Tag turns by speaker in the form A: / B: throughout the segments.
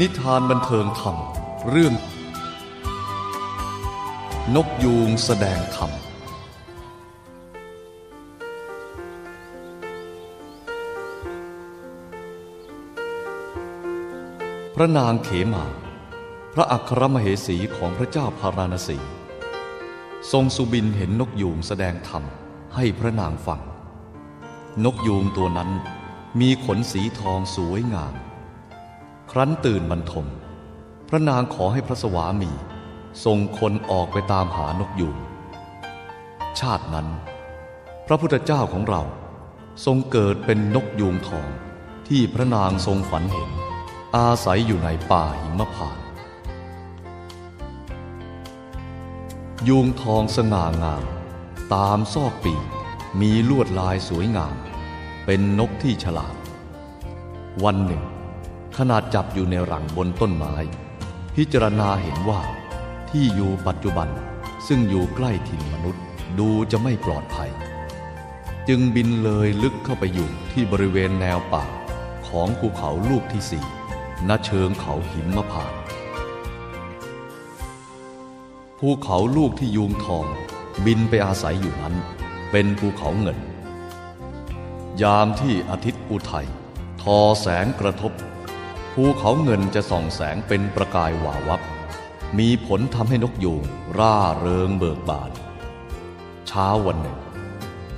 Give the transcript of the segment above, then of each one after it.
A: นิทานบันเทิงธรรม เรื่อง นกยูงแสดงธรรม พระนางเขมา พระอัครมเหสีของพระเจ้าพาราณสี ทรงสุบินเห็นนกยูงแสดงธรรมให้พระนางฟัง นกยูงตัวนั้นมีขนสีทองสวยงาม ครั้นตื่นบรรทม พระนางขอให้พระสวามีส่งคนออกไปตามหานกยูงชาตินั้น พระพุทธเจ้าของเราทรงเกิดเป็นนกยูงทองที่พระนางทรงฝันเห็น อาศัยอยู่ในป่าหิมพาน ยูงทองสง่างาม ตามซอกปีกมีลวดลายสวยงาม เป็นนกที่ฉลาด วันหนึ่ง ขนาดจับอยู่ในรังบนต้นไม้ พิจารณาเห็นว่า ที่อยู่ปัจจุบันซึ่งอยู่ใกล้ถิ่นมนุษย์ดูจะไม่ปลอดภัย จึงบินเลยลึกเข้าไปอยู่ที่บริเวณแนวป่าของภูเขาลูกที่สี่ณเชิงเขาหิมพานภูเขาลูกที่ยูงทอง บินไปอาศัยอยู่นั้น เป็นภูเขาเงิน ยามที่อาทิตย์อุทัยทอแสงกระทบ ภูเขาเงินจะส่องแสงเป็นประกายวาวับ มีผลทำให้นกยูงร่าเริงเบิกบาน เช้าวันหนึ่ง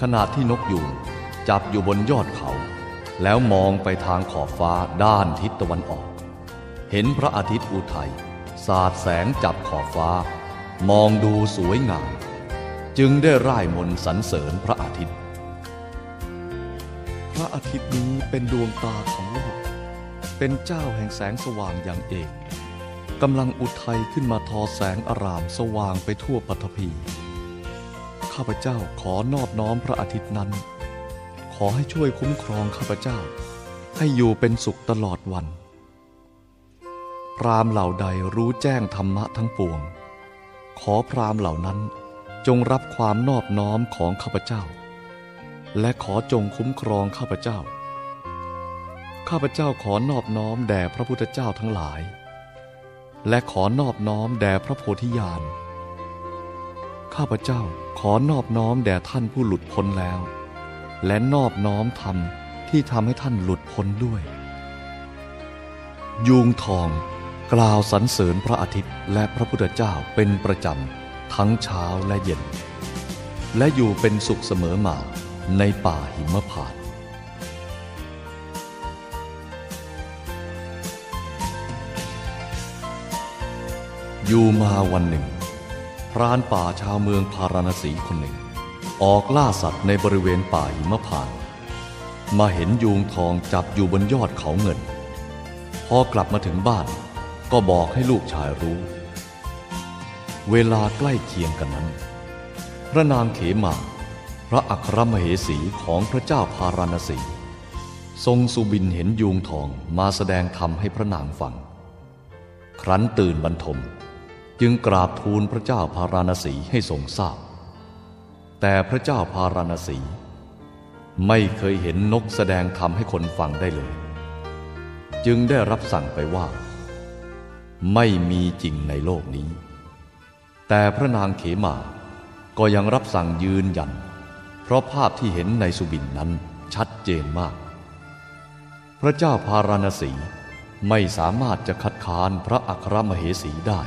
A: ขณะที่นกยูงจับอยู่บนยอดเขา แล้วมองไปทางขอบฟ้าด้านทิศตะวันออก เห็นพระอาทิตย์อุทัยสาดแสงจับขอบฟ้า มองดูสวยงาม จึงได้ร่ายมนสรรเสริญพระอาทิตย์ พระอาทิตย์นี้เป็นดวงตาของโลก เป็นเจ้าแห่งแสงสว่างอย่างเอกกำลังอุทัยขึ้นมาทอแสงอารามสว่างไปทั่วปฐพี ข้าพเจ้าขอนอบน้อมพระอาทิตย์นั้น ขอให้ช่วยคุ้มครองข้าพเจ้า ให้อยู่เป็นสุขตลอดวัน พรามเหล่าใดรู้แจ้งธรรมะทั้งปวง ขอพรามเหล่านั้นจงรับความนอบน้อมของข้าพเจ้า และขอจงคุ้มครองข้าพเจ้า ข้าพเจ้าขอนอบน้อมแด่พระพุทธเจ้าทั้งหลาย และขอนอบน้อมแด่พระโพธิญาณ ข้าพเจ้าขอนอบน้อมแด่ท่านผู้หลุดพ้นแล้ว และนอบน้อมธรรมที่ทำให้ท่านหลุดพ้นด้วย ยูงทองกล่าวสรรเสริญพระอาทิตย์และพระพุทธเจ้าเป็นประจำทั้งเช้าและเย็น และอยู่เป็นสุขเสมอมาในป่าหิมพาน อยู่มาวันหนึ่ง พรานป่าชาวเมืองพาราณสีคนหนึ่ง ออกล่าสัตว์ในบริเวณป่าหิมพาน มาเห็นยูงทองจับอยู่บนยอดเขาเงิน พอกลับมาถึงบ้าน ก็บอกให้ลูกชายรู้ เวลาใกล้เคียงกันนั้น พระนางเขมา พระอัครมเหสีของพระเจ้าพาราณสี ทรงสุบินเห็นยูงทองมาแสดงธรรมให้พระนางฟัง ครั้นตื่นบรรทม จึงกราบทูลพระเจ้าพาราณสีให้ทรงทราบ แต่พระเจ้าพาราณสี ไม่เคยเห็นนกแสดงธรรมให้คนฟังได้เลย จึงได้รับสั่งไปว่า ไม่มีจริงในโลกนี้ แต่พระนางเขมาก็ยังรับสั่งยืนยัน เพราะภาพที่เห็นในสุบินนั้นชัดเจนมาก พระเจ้าพาราณสีไม่สามารถจะคัดค้านพระอัครมเหสีได้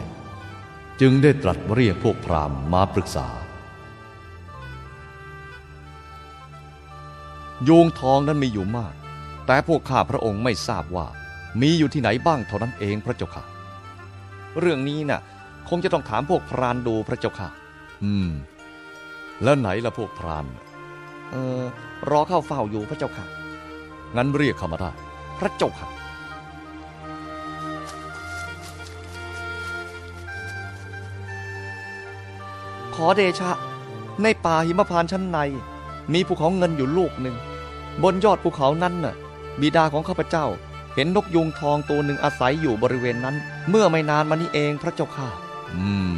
A: จึงได้ตรัสเรียกพวกพราหมณ์มาปรึกษา โยงทองนั้นมีอยู่มาก แต่พวกข้าพระองค์ไม่ทราบว่า มีอยู่ที่ไหนบ้างเท่านั้นเองพระเจ้าค่ะ
B: เรื่องนี้น่ะ คงจะต้องถามพวกพรานดูพระเจ้าค่ะ
A: อืม แล้วไหนล่ะพวกพราน
B: เออรอเข้าเฝ้าอยู่พระเจ้าค่ะ
A: งั้นเรียกเข้ามาได้
B: พระเจ้าค่ะ อเดชะ ในป่าหิมพานต์ชั้นใน มีภูเขาเงินอยู่ลูกหนึ่ง บนยอดภูเขานั้นน่ะ บิดาของข้าพเจ้า เห็นนกยูงทองตัวหนึ่งอาศัยอยู่บริเวณนั้น เมื่อไม่นานมานี้เองพระเจ้าค่ะ
A: อืม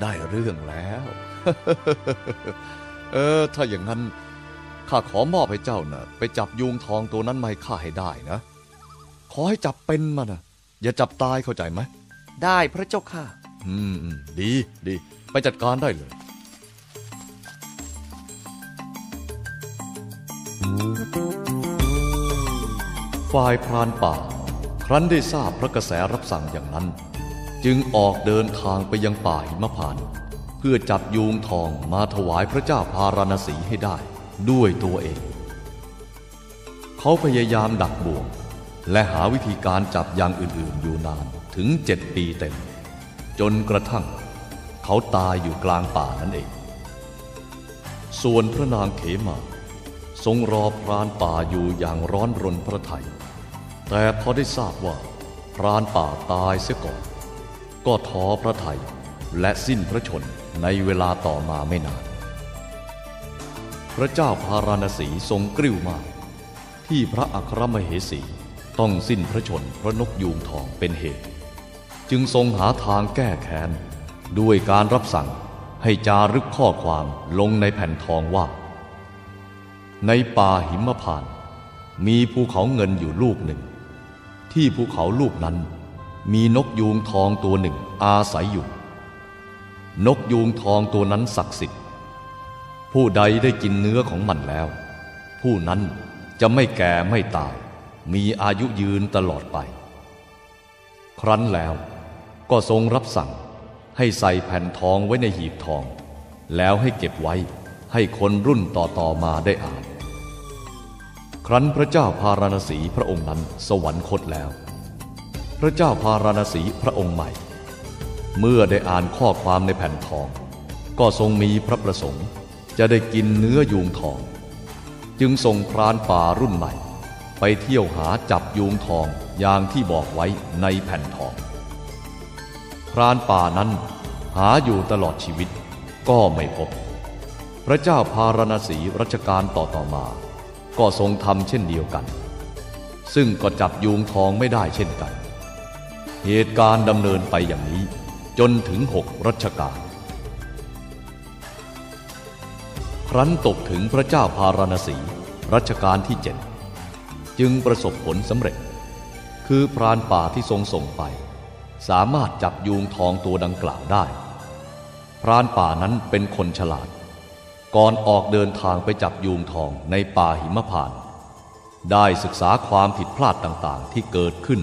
A: ได้เรื่องแล้ว เออ ถ้าอย่างนั้นข้าขอมอบให้เจ้านะ่ะ ไปจับยูงทองตัวนั้นมาให้ข้าให้ได้นะ ขอให้จับเป็นมานะอย่าจับตายเข้าใจไหม
B: ได้พระเจ้าค่ะ
A: อืมอืมดีดี ไปจัดการได้เลย ฝ่ายพรานป่า ครั้นได้ทราบพระกระแสรับสั่งอย่างนั้น จึงออกเดินทางไปยังป่าหิมพาน เพื่อจับยูงทองมาถวายพระเจ้าพาราณสีให้ได้ด้วยตัวเอง เขาพยายามดักบ่วง และหาวิธีการจับอย่างอื่นๆอยู่นานถึงเจ็ดปีเต็ม จนกระทั่ง เขาตายอยู่กลางป่านั่นเอง ส่วนพระนางเขมา ทรงรอพรานป่าอยู่อย่างร้อนรนพระไทย แต่พอได้ทราบว่า พรานป่าตายเสียก่อน ก็ท้อพระไทยและสิ้นพระชนในเวลาต่อมาไม่นาน พระเจ้าพาราณสีทรงกริ้วมาก ที่พระอัครมเหสีต้องสิ้นพระชนพระนกยูงทองเป็นเหตุ จึงทรงหาทางแก้แค้น ด้วยการรับสั่งให้จารึกข้อความลงในแผ่นทองว่า ในป่าหิมพานต์มีภูเขาเงินอยู่ลูกหนึ่ง ที่ภูเขาลูกนั้น มีนกยูงทองตัวหนึ่งอาศัยอยู่ นกยูงทองตัวนั้นศักดิ์สิทธิ์ ผู้ใดได้กินเนื้อของมันแล้ว ผู้นั้นจะไม่แก่ไม่ตาย มีอายุยืนตลอดไป ครั้นแล้วก็ทรงรับสั่ง ให้ใส่แผ่นทองไว้ในหีบทอง แล้วให้เก็บไว้ให้คนรุ่นต่อๆมาได้อ่าน ครั้นพระเจ้าพาราณสีพระองค์นั้นสวรรคตแล้ว พระเจ้าพาราณสีพระองค์ใหม่ เมื่อได้อ่านข้อความในแผ่นทอง ก็ทรงมีพระประสงค์จะได้กินเนื้อยูงทอง จึงส่งพรานป่ารุ่นใหม่ ไปเที่ยวหาจับยูงทองอย่างที่บอกไว้ในแผ่นทอง พรานป่านั้นหาอยู่ตลอดชีวิตก็ไม่พบ พระเจ้าพาราณสีรัชกาลต่อต่อมา ก็ทรงทำเช่นเดียวกัน ซึ่งก็จับยูงทองไม่ได้เช่นกัน เหตุการณ์ดำเนินไปอย่างนี้จนถึงหกรัชกาลครั้นตกถึงพระเจ้าพาราณสีรัชกาลที่เจ็ดจึงประสบผลสำเร็จ คือพรานป่าที่ทรงส่งไป สามารถจับยูงทองตัวดังกล่าวได้ พรานป่านั้นเป็นคนฉลาด ก่อนออกเดินทางไปจับยูงทองในป่าหิมพาน ได้ศึกษาความผิดพลาดต่างๆ ที่เกิดขึ้น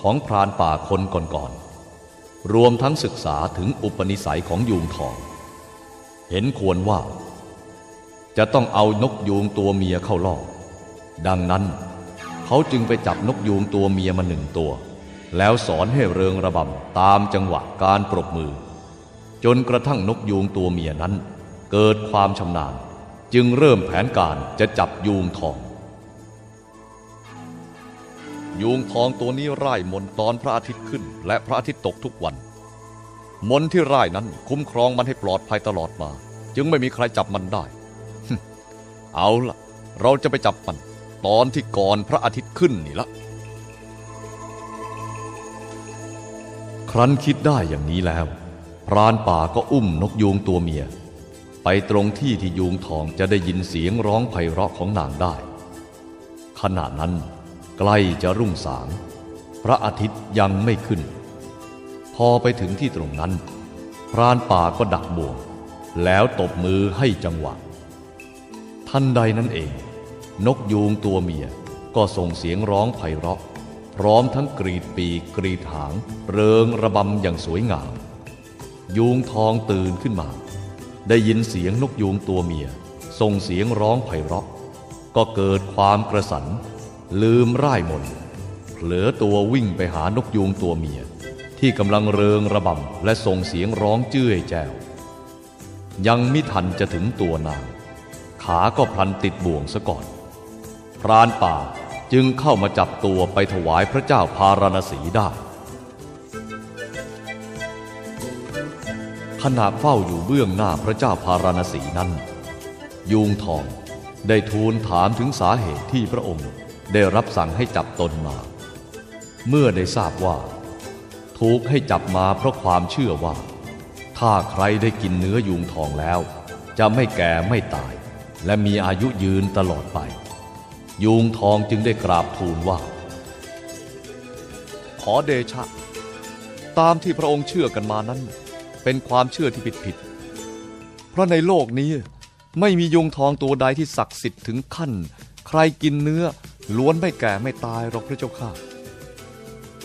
A: ของพรานป่าคนก่อนๆ รวมทั้งศึกษาถึงอุปนิสัยของยูงทอง เห็นควรว่า จะต้องเอานกยูงตัวเมียเข้าล่อ ดังนั้น เขาจึงไปจับนกยูงตัวเมียมาหนึ่งตัว แล้วสอนให้เริงระบำตามจังหวะการปรบมือ จนกระทั่งนกยูงตัวเมียนั้น เกิดความชำนาญ จึงเริ่มแผนการจะจับยูงทอง ยูงทองตัวนี้ร่ายมนตอนพระอาทิตย์ขึ้น และพระอาทิตย์ตกทุกวัน มนที่ร่ายนั้นคุ้มครองมันให้ปลอดภัยตลอดมา จึงไม่มีใครจับมันได้ เอาล่ะเราจะไปจับมัน ตอนที่ก่อนพระอาทิตย์ขึ้นนี่ละ ครั้นคิดได้อย่างนี้แล้ว พรานป่าก็อุ้มนกยูงตัวเมีย ไปตรงที่ที่ยูงทองจะได้ยินเสียงร้องไพเราะของนางได้ ขณะนั้นใกล้จะรุ่งสาง พระอาทิตย์ยังไม่ขึ้น พอไปถึงที่ตรงนั้น พรานป่าก็ดักบ่วง แล้วตบมือให้จังหวะ ทันใดนั้นเอง นกยูงตัวเมียก็ส่งเสียงร้องไพเราะ พร้อมทั้งกรีดปีกกรีดหาง เริงระบำอย่างสวยงาม ยูงทองตื่นขึ้นมา ได้ยินเสียงนกยูงตัวเมีย ส่งเสียงร้องไพเราะ ก็เกิดความกระสัน ลืมร่ายมนเผลอตัววิ่งไปหานกยูงตัวเมีย ที่กำลังเริงระบำและส่งเสียงร้องเจ้ยแจ้ว ยังมิทันจะถึงตัวนาง ขาก็พลันติดบ่วงซะก่อน พรานป่า จึงเข้ามาจับตัวไปถวายพระเจ้าพาราณสีได้ ขณะเฝ้าอยู่เบื้องหน้าพระเจ้าพาราณสีนั้นยูงทองได้ทูลถามถึงสาเหตุที่พระองค์ได้รับสั่งให้จับตนมา เมื่อได้ทราบว่า ถูกให้จับมาเพราะความเชื่อว่า ถ้าใครได้กินเนื้อยูงทองแล้ว จะไม่แก่ไม่ตาย และมีอายุยืนตลอดไป ยูงทองจึงได้กราบทูลว่า ข
B: อเดชะ ตามที่พระองค์เชื่อกันมานั้น เป็นความเชื่อที่ผิดผิดๆเพราะในโลกนี้ไม่มียุงทองตัวใดที่ศักดิ์สิทธิ์ถึงขั้น ใครกินเนื้อล้วนไม่แก่ไม่ตายหรอกพระเจ้าข้า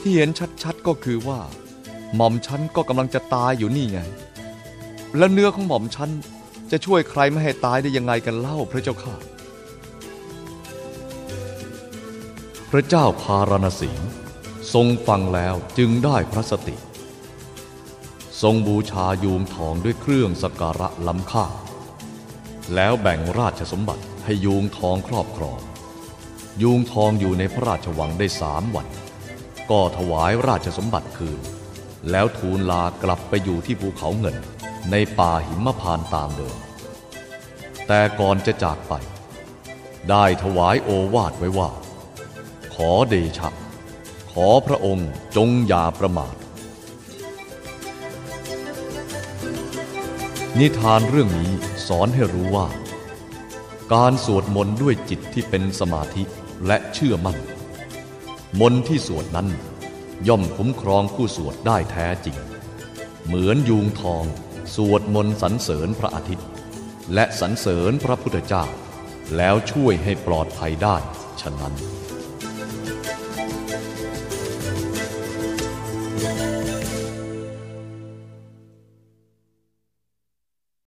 B: ที่เห็นชัดๆก็คือว่า หม่อมฉันก็กำลังจะตายอยู่นี่ไง และเนื้อของหม่อมฉันจะช่วยใครไม่ให้ตายได้ยังไงกันเล่าพระเจ้าข้า
A: พระเจ้าพาราณสีทรงฟังแล้วจึงได้พระสติ ทรงบูชายูงทองด้วยเครื่องสกการะล้ำค่า แล้วแบ่งราชสมบัติให้ยูงทองครอบครอง ยูงทองอยู่ในพระราชวังได้สามวัน ก็ถวายราชสมบัติคืน แล้วทูลลากลับไปอยู่ที่ภูเขาเงินในป่าหิมพานต์ตามเดิม แต่ก่อนจะจากไป ได้ถวายโอวาทไว้ว่า อเดชะ ขอพระองค์จงอย่าประมาท นิทานเรื่องนี้สอนให้รู้ว่า การสวดมนต์ด้วยจิตที่เป็นสมาธิและเชื่อมั่น มนต์ที่สวดนั้นย่อมคุ้มครองผู้สวดได้แท้จริง เหมือนยูงทองสวดมนต์สรรเสริญพระอาทิตย์ และสรรเสริญพระพุทธเจ้า แล้วช่วยให้ปลอดภัยได้ฉะนั้น